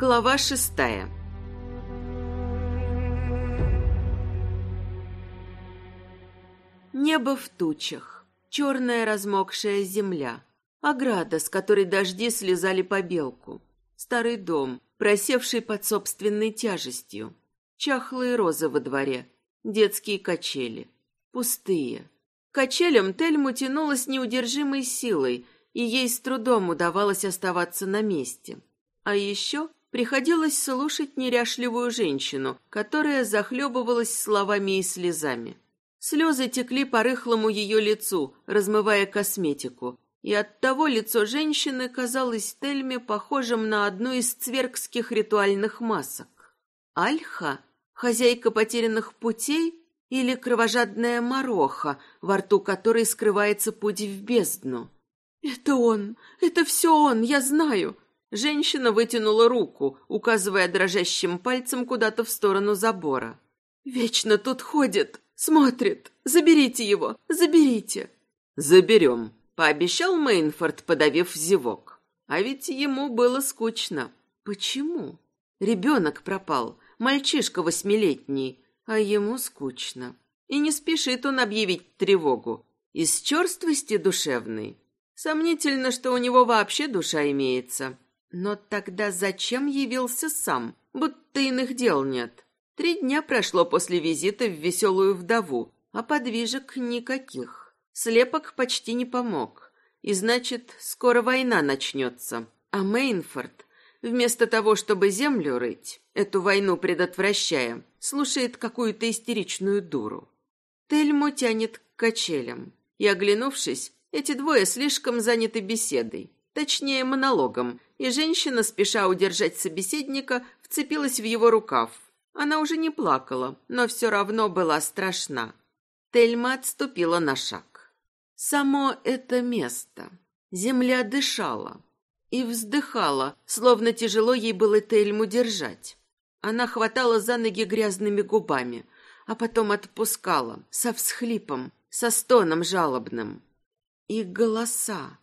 Глава шестая. Небо в тучах, черная размокшая земля, ограда, с которой дожди слезали по белку, старый дом, просевший под собственной тяжестью, чахлые розы во дворе, детские качели, пустые. качелям Тельму тянуло с неудержимой силой, и ей с трудом удавалось оставаться на месте. А еще приходилось слушать неряшливую женщину, которая захлебывалась словами и слезами. Слезы текли по рыхлому ее лицу, размывая косметику, и оттого лицо женщины казалось Тельме похожим на одну из цвергских ритуальных масок. Альха Хозяйка потерянных путей или кровожадная мороха, во рту которой скрывается путь в бездну? «Это он! Это все он! Я знаю!» Женщина вытянула руку, указывая дрожащим пальцем куда-то в сторону забора. «Вечно тут ходит, смотрит. Заберите его, заберите!» «Заберем», — пообещал Мейнфорд, подавив зевок. А ведь ему было скучно. Почему? Ребенок пропал, мальчишка восьмилетний, а ему скучно. И не спешит он объявить тревогу. Из черствости душевной. Сомнительно, что у него вообще душа имеется. Но тогда зачем явился сам, будто иных дел нет? Три дня прошло после визита в веселую вдову, а подвижек никаких. Слепок почти не помог. И значит, скоро война начнется. А Мейнфорд Вместо того, чтобы землю рыть, эту войну предотвращая, слушает какую-то истеричную дуру. Тельму тянет к качелям. И, оглянувшись, эти двое слишком заняты беседой, точнее монологом, и женщина, спеша удержать собеседника, вцепилась в его рукав. Она уже не плакала, но все равно была страшна. Тельма отступила на шаг. Само это место. Земля дышала, и вздыхала, словно тяжело ей было Тельму держать. Она хватала за ноги грязными губами, а потом отпускала, со всхлипом, со стоном жалобным. И голоса.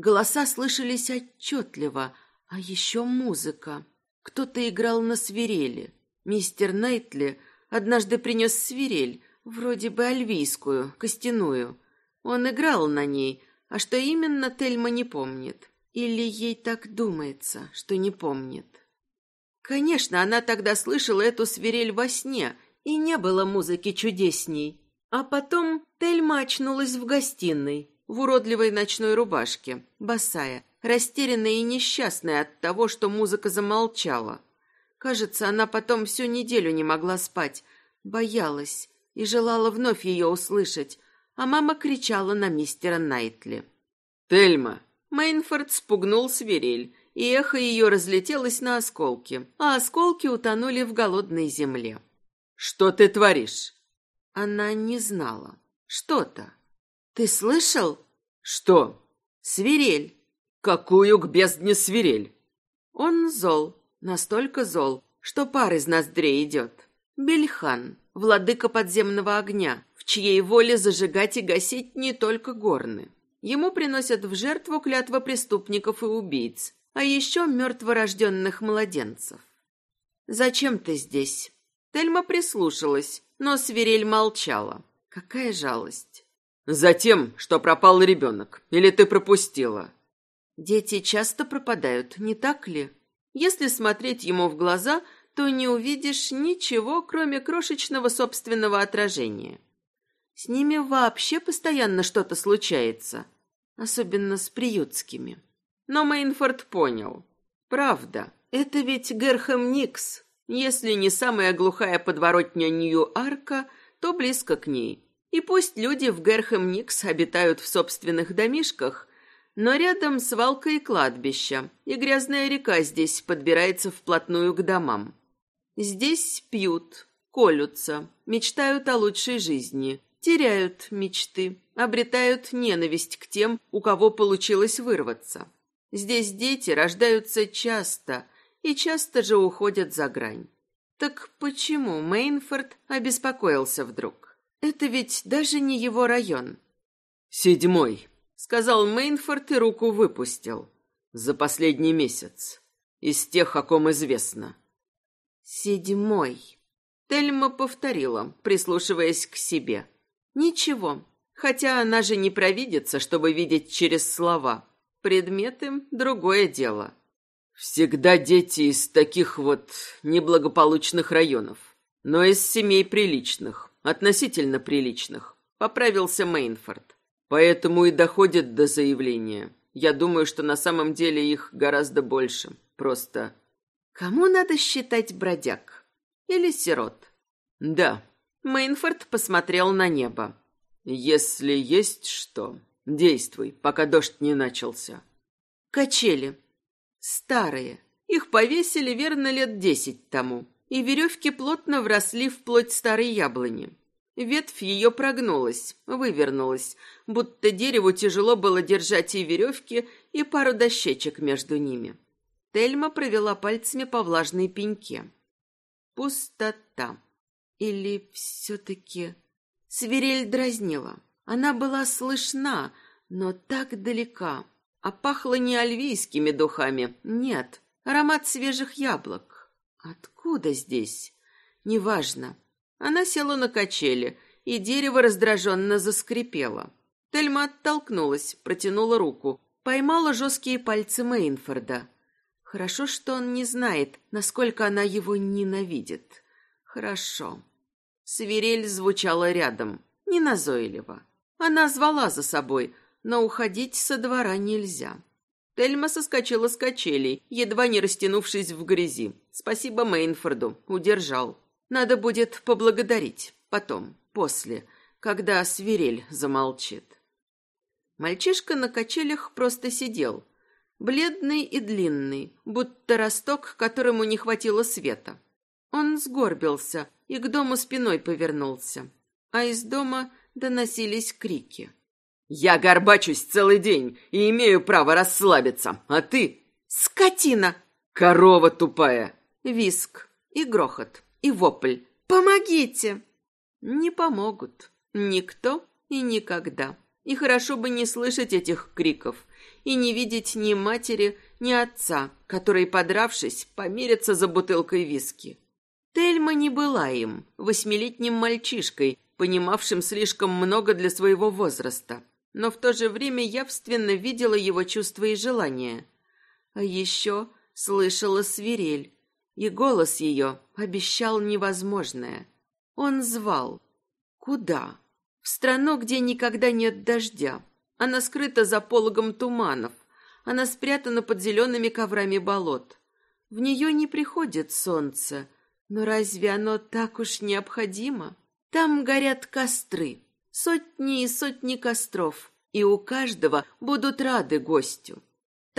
Голоса слышались отчетливо, а еще музыка. Кто-то играл на свирели. Мистер Найтли однажды принес свирель, вроде бы альвийскую, костяную. Он играл на ней, а что именно Тельма не помнит. Или ей так думается, что не помнит? Конечно, она тогда слышала эту свирель во сне, и не было музыки чудесней. А потом Тельма очнулась в гостиной, в уродливой ночной рубашке, босая, растерянная и несчастная от того, что музыка замолчала. Кажется, она потом всю неделю не могла спать, боялась и желала вновь ее услышать, а мама кричала на мистера Найтли. «Тельма, Мейнфорд спугнул свирель, и эхо ее разлетелось на осколки, а осколки утонули в голодной земле. «Что ты творишь?» Она не знала. «Что-то». «Ты слышал?» «Что?» «Свирель». «Какую к бездне свирель?» Он зол, настолько зол, что пар из ноздрей идет. Бельхан, владыка подземного огня, в чьей воле зажигать и гасить не только горны. Ему приносят в жертву клятва преступников и убийц, а еще мертворожденных младенцев. «Зачем ты здесь?» Тельма прислушалась, но свирель молчала. Какая жалость. «Затем, что пропал ребенок. Или ты пропустила?» Дети часто пропадают, не так ли? Если смотреть ему в глаза, то не увидишь ничего, кроме крошечного собственного отражения. С ними вообще постоянно что-то случается, особенно с приютскими. Но Мейнфорд понял. Правда, это ведь Герхэм Никс. Если не самая глухая подворотня Нью-Арка, то близко к ней. И пусть люди в Герхэм Никс обитают в собственных домишках, но рядом свалка и кладбище, и грязная река здесь подбирается вплотную к домам. Здесь пьют, колются, мечтают о лучшей жизни, теряют мечты, обретают ненависть к тем, у кого получилось вырваться. Здесь дети рождаются часто и часто же уходят за грань. Так почему Мейнфорд обеспокоился вдруг? Это ведь даже не его район. «Седьмой», — сказал Мейнфорд и руку выпустил. «За последний месяц. Из тех, о ком известно. Седьмой. Тельма повторила, прислушиваясь к себе. Ничего, хотя она же не провидится, чтобы видеть через слова. Предметы — другое дело. Всегда дети из таких вот неблагополучных районов, но из семей приличных, относительно приличных, поправился Мейнфорд. Поэтому и доходит до заявления. Я думаю, что на самом деле их гораздо больше. Просто... Кому надо считать бродяг? Или сирот? Да. Мейнфорд посмотрел на небо. Если есть что, действуй, пока дождь не начался. Качели. Старые. Их повесили, верно, лет десять тому. И веревки плотно вросли в плоть старой яблони. Ветвь ее прогнулась, вывернулась, будто дереву тяжело было держать и веревки, и пару дощечек между ними. Тельма провела пальцами по влажной пеньке. Пустота. Или все-таки... Свирель дразнила. Она была слышна, но так далека. А пахло не альвийскими духами, нет, аромат свежих яблок. Откуда здесь? Неважно. Она села на качели, и дерево раздраженно заскрипело. Тельма оттолкнулась, протянула руку, поймала жесткие пальцы Мейнфорда. Хорошо, что он не знает, насколько она его ненавидит. Хорошо. Свирель звучала рядом, неназойливо. Она звала за собой, но уходить со двора нельзя. Тельма соскочила с качелей, едва не растянувшись в грязи. Спасибо Мейнфорду, удержал. Надо будет поблагодарить. Потом, после, когда свирель замолчит. Мальчишка на качелях просто сидел. Бледный и длинный, будто росток, которому не хватило света. Он сгорбился и к дому спиной повернулся. А из дома доносились крики. «Я горбачусь целый день и имею право расслабиться, а ты...» «Скотина!» «Корова тупая!» Виск и грохот и вопль «Помогите!» Не помогут. Никто и никогда. И хорошо бы не слышать этих криков и не видеть ни матери, ни отца, которые, подравшись, помирятся за бутылкой виски. Тельма не была им, восьмилетним мальчишкой, понимавшим слишком много для своего возраста, но в то же время явственно видела его чувства и желания. А еще слышала свирель, и голос ее обещал невозможное. Он звал. Куда? В страну, где никогда нет дождя. Она скрыта за пологом туманов. Она спрятана под зелеными коврами болот. В нее не приходит солнце. Но разве оно так уж необходимо? Там горят костры. Сотни и сотни костров. И у каждого будут рады гостю.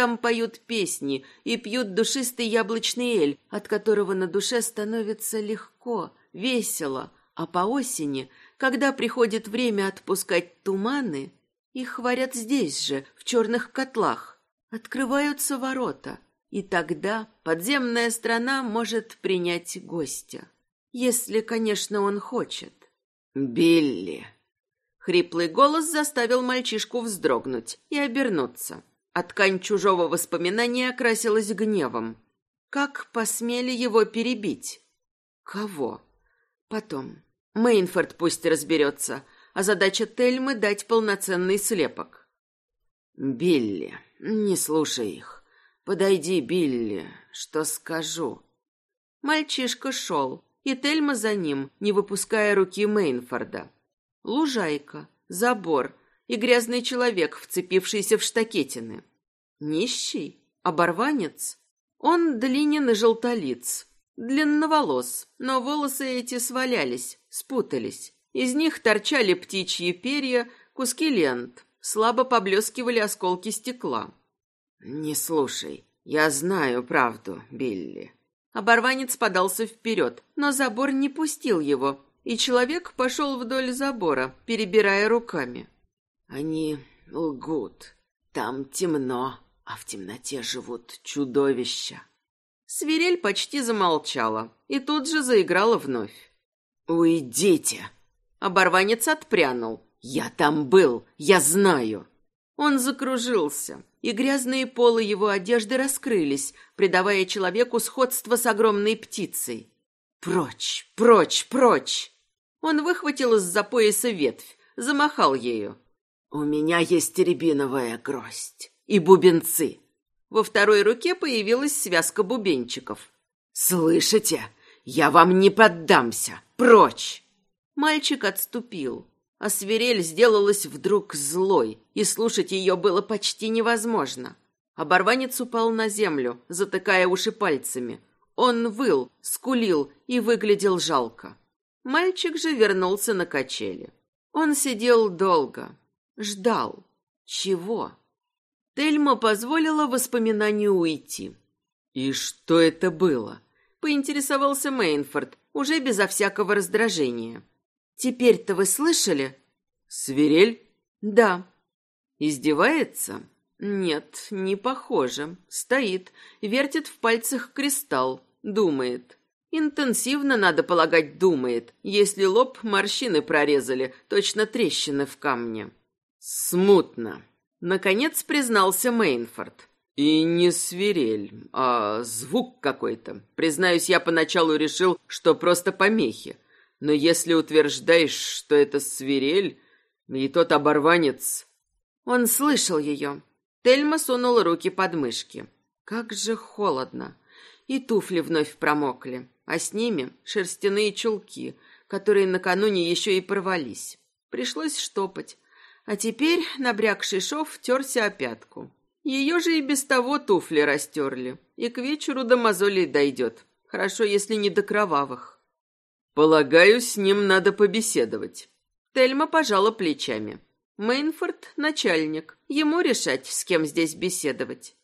Там поют песни и пьют душистый яблочный эль, от которого на душе становится легко, весело, а по осени, когда приходит время отпускать туманы, их варят здесь же, в черных котлах. Открываются ворота, и тогда подземная страна может принять гостя. Если, конечно, он хочет. «Билли!» Хриплый голос заставил мальчишку вздрогнуть и обернуться. А ткань чужого воспоминания окрасилась гневом. Как посмели его перебить? Кого? Потом. Мейнфорд пусть разберется, а задача Тельмы — дать полноценный слепок. «Билли, не слушай их. Подойди, Билли, что скажу». Мальчишка шел, и Тельма за ним, не выпуская руки Мейнфорда. Лужайка, забор, и грязный человек, вцепившийся в штакетины. Нищий? Оборванец? Он длинен и желтолиц, длинноволос, но волосы эти свалялись, спутались. Из них торчали птичьи перья, куски лент, слабо поблескивали осколки стекла. «Не слушай, я знаю правду, Билли». Оборванец подался вперед, но забор не пустил его, и человек пошел вдоль забора, перебирая руками. Они лгут. Там темно, а в темноте живут чудовища. Свирель почти замолчала и тут же заиграла вновь. «Уйдите!» Оборванец отпрянул. «Я там был, я знаю!» Он закружился. и грязные полы его одежды раскрылись, придавая человеку сходство с огромной птицей. «Прочь, прочь, прочь!» Он выхватил из-за пояса ветвь, замахал ею. «У меня есть рябиновая гроздь и бубенцы». Во второй руке появилась связка бубенчиков. «Слышите? Я вам не поддамся! Прочь!» Мальчик отступил, а свирель сделалась вдруг злой, и слушать ее было почти невозможно. Оборванец упал на землю, затыкая уши пальцами. Он выл, скулил и выглядел жалко. Мальчик же вернулся на качели. Он сидел долго, ждал. Чего? Тельма позволила воспоминанию уйти. «И что это было?» — поинтересовался Мейнфорд, уже безо всякого раздражения. «Теперь-то вы слышали?» «Свирель?» «Да». «Издевается?» «Нет, не похоже. Стоит, вертит в пальцах кристалл, думает. Интенсивно, надо полагать, думает, если лоб морщины прорезали, точно трещины в камне». «Смутно», — наконец признался Мейнфорд. «И не свирель, а звук какой-то. Признаюсь, я поначалу решил, что просто помехи. Но если утверждаешь, что это свирель, и тот оборванец... Он слышал ее. Тельма сунула руки под мышки. Как же холодно. И туфли вновь промокли, а с ними шерстяные чулки, которые накануне еще и порвались. Пришлось штопать. А теперь набрякший шов терся о пятку. Ее же и без того туфли растерли. И к вечеру до мозолей дойдет. Хорошо, если не до кровавых. Полагаю, с ним надо побеседовать. Тельма пожала плечами. Мейнфорд — начальник. Ему решать, с кем здесь беседовать.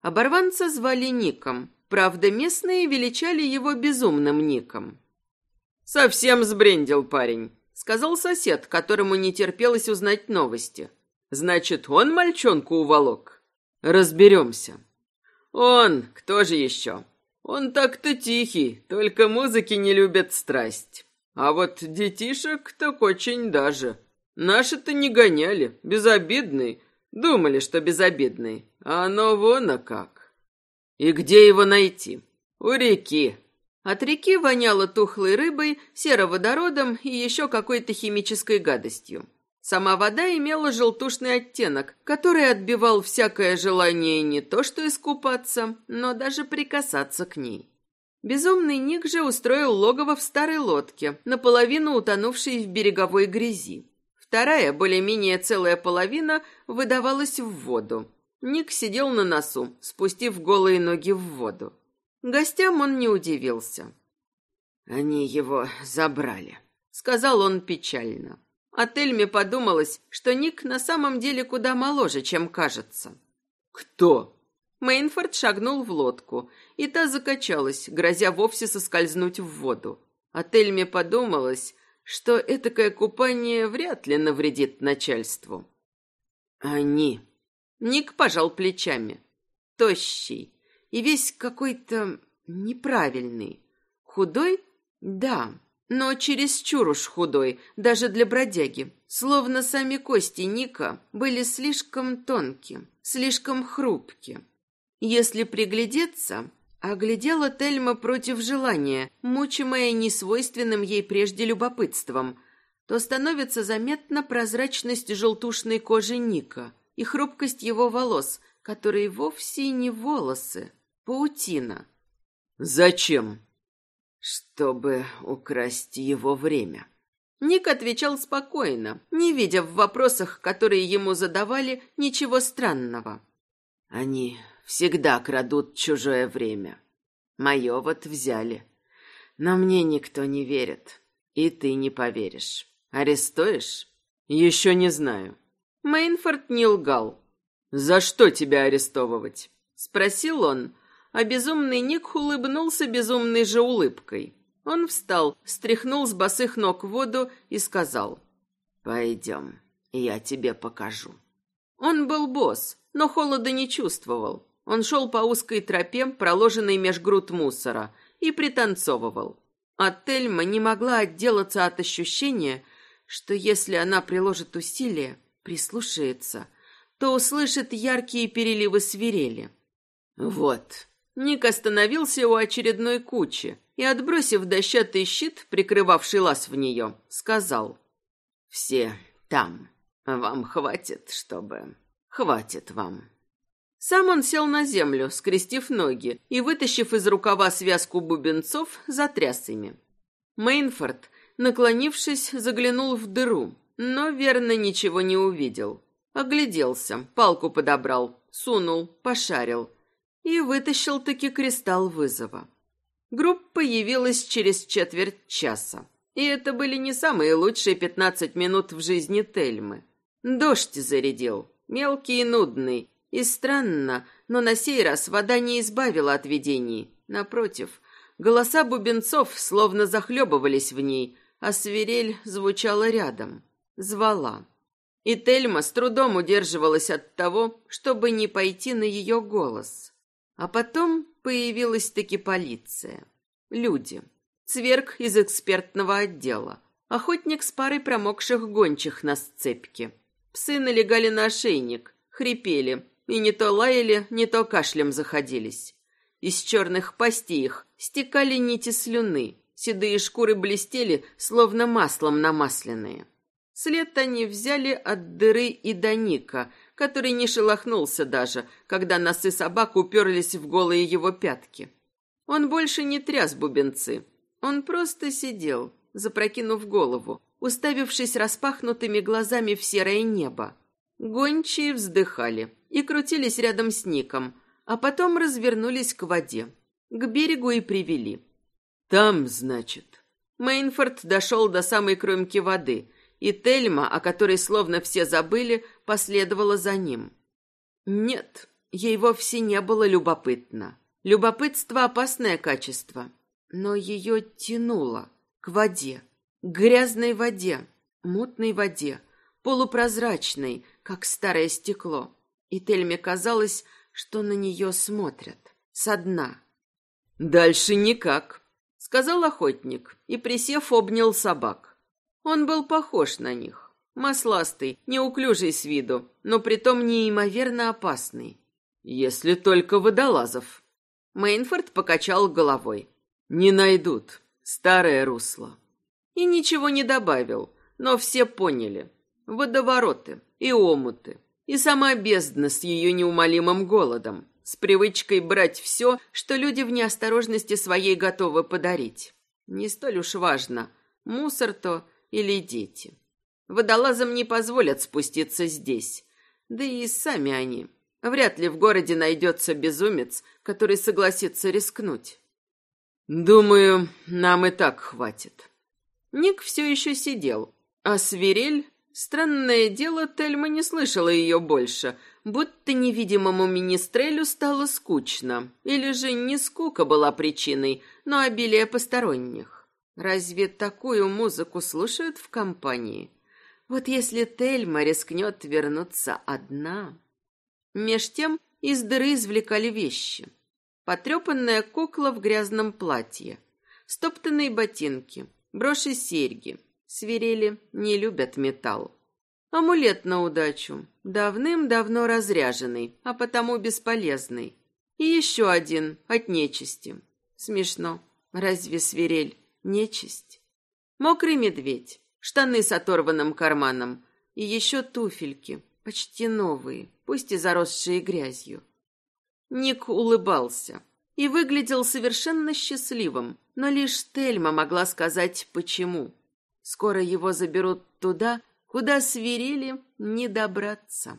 Оборванца звали Ником. Правда, местные величали его безумным Ником. «Совсем сбрендил парень», — сказал сосед, которому не терпелось узнать новости. «Значит, он мальчонку уволок?» «Разберемся». «Он, кто же еще?» Он так-то тихий, только музыки не любят страсть. А вот детишек так очень даже. Наши-то не гоняли, безобидный. Думали, что безобидный. А оно вон а как. И где его найти? У реки. От реки воняло тухлой рыбой, сероводородом и еще какой-то химической гадостью. Сама вода имела желтушный оттенок, который отбивал всякое желание не то что искупаться, но даже прикасаться к ней. Безумный Ник же устроил логово в старой лодке, наполовину утонувшей в береговой грязи. Вторая, более-менее целая половина, выдавалась в воду. Ник сидел на носу, спустив голые ноги в воду. Гостям он не удивился. «Они его забрали», — сказал он печально. А Тельме подумалось, что Ник на самом деле куда моложе, чем кажется. «Кто?» Мейнфорд шагнул в лодку, и та закачалась, грозя вовсе соскользнуть в воду. А Тельме подумалось, что этакое купание вряд ли навредит начальству. «Они...» Ник пожал плечами. Тощий и весь какой-то неправильный. Худой? Да, но чересчур уж худой, даже для бродяги. Словно сами кости Ника были слишком тонкие, слишком хрупкие. Если приглядеться, оглядела Тельма против желания, мучимая несвойственным ей прежде любопытством, то становится заметна прозрачность желтушной кожи Ника и хрупкость его волос, которые вовсе не волосы, паутина. «Зачем?» чтобы украсть его время. Ник отвечал спокойно, не видя в вопросах, которые ему задавали, ничего странного. Они всегда крадут чужое время. Мое вот взяли. Но мне никто не верит. И ты не поверишь. Арестуешь? Еще не знаю. Мейнфорд не лгал. «За что тебя арестовывать?» Спросил он, а безумный Ник улыбнулся безумной же улыбкой. Он встал, стряхнул с босых ног воду и сказал, «Пойдем, я тебе покажу». Он был босс, но холода не чувствовал. Он шел по узкой тропе, проложенной меж груд мусора, и пританцовывал. А Тельма не могла отделаться от ощущения, что если она приложит усилия, прислушается, то услышит яркие переливы свирели. Вот. Ник остановился у очередной кучи и, отбросив дощатый щит, прикрывавший лаз в нее, сказал. «Все там. Вам хватит, чтобы... Хватит вам». Сам он сел на землю, скрестив ноги и, вытащив из рукава связку бубенцов, затряс ими. Мейнфорд, наклонившись, заглянул в дыру, но верно ничего не увидел. Огляделся, палку подобрал, сунул, пошарил и вытащил-таки кристалл вызова. Группа явилась через четверть часа. И это были не самые лучшие пятнадцать минут в жизни Тельмы. Дождь зарядил, мелкий и нудный. И странно, но на сей раз вода не избавила от видений. Напротив, голоса бубенцов словно захлебывались в ней, а свирель звучала рядом, звала. И Тельма с трудом удерживалась от того, чтобы не пойти на ее голос. А потом появилась-таки полиция. Люди. Цверк из экспертного отдела. Охотник с парой промокших гончих на сцепке. Псы налегали на ошейник, хрипели, и не то лаяли, не то кашлем заходились. Из черных пастей их стекали нити слюны, седые шкуры блестели, словно маслом намасленные. След они взяли от дыры и до Ника, который не шелохнулся даже, когда носы собак уперлись в голые его пятки. Он больше не тряс бубенцы. Он просто сидел, запрокинув голову, уставившись распахнутыми глазами в серое небо. Гончие вздыхали и крутились рядом с Ником, а потом развернулись к воде. К берегу и привели. «Там, значит». Мейнфорд дошел до самой кромки воды – и Тельма, о которой словно все забыли, последовала за ним. Нет, ей вовсе не было любопытно. Любопытство — опасное качество, но ее тянуло к воде, к грязной воде, мутной воде, полупрозрачной, как старое стекло. И Тельме казалось, что на нее смотрят со дна. «Дальше никак», — сказал охотник и, присев, обнял собак. Он был похож на них. Масластый, неуклюжий с виду, но притом неимоверно опасный. Если только водолазов. Мейнфорд покачал головой. Не найдут. Старое русло. И ничего не добавил, но все поняли. Водовороты и омуты. И сама бездна с ее неумолимым голодом, с привычкой брать все, что люди в неосторожности своей готовы подарить. Не столь уж важно, мусор то или дети. Водолазам не позволят спуститься здесь. Да и сами они. Вряд ли в городе найдется безумец, который согласится рискнуть. Думаю, нам и так хватит. Ник все еще сидел, а свирель... Странное дело, Тельма не слышала ее больше, будто невидимому министрелю стало скучно. Или же не скука была причиной, но обилие посторонних. Разве такую музыку слушают в компании? Вот если Тельма рискнет вернуться одна... Меж тем из дыры извлекали вещи. Потрепанная кукла в грязном платье, стоптанные ботинки, броши серьги. Свирели не любят металл. Амулет на удачу, давным-давно разряженный, а потому бесполезный. И еще один от нечисти. Смешно. Разве свирель нечисть. Мокрый медведь, штаны с оторванным карманом и еще туфельки, почти новые, пусть и заросшие грязью. Ник улыбался и выглядел совершенно счастливым, но лишь Тельма могла сказать почему. Скоро его заберут туда, куда свирели не добраться.